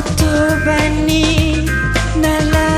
Kuturbani nalar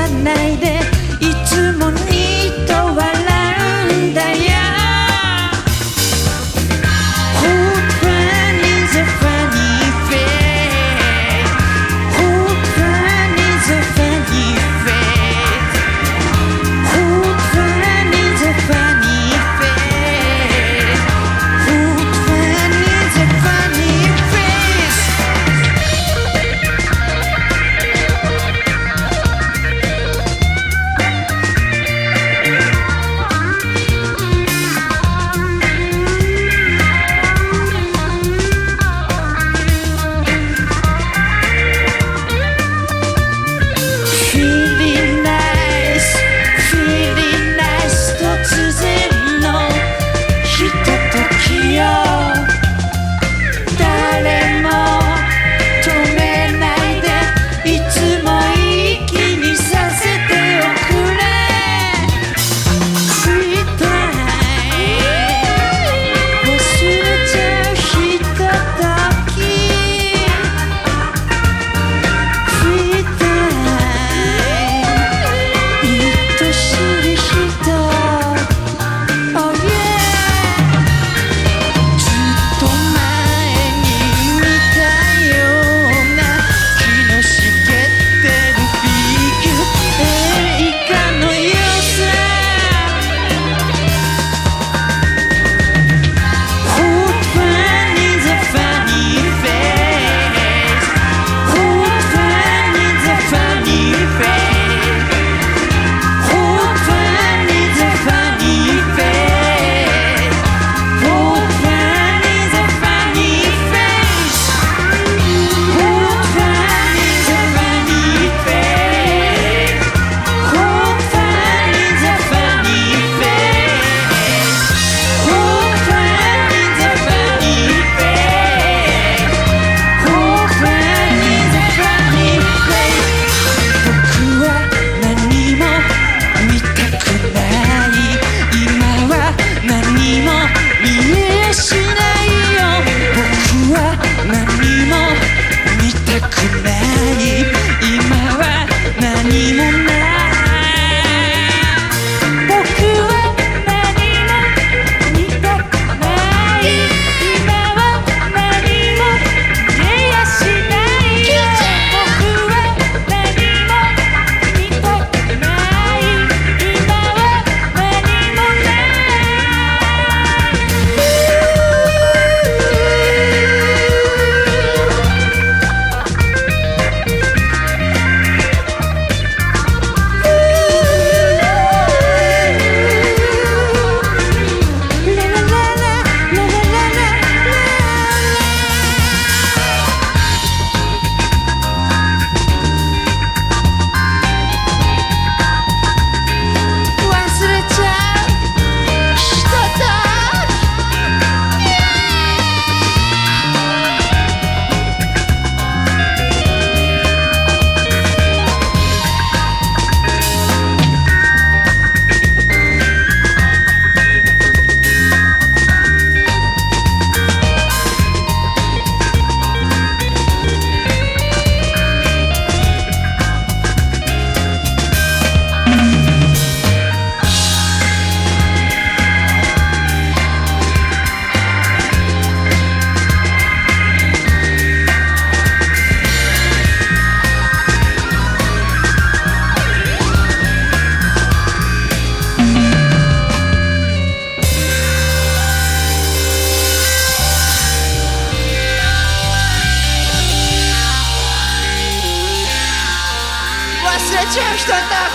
После тем, что так.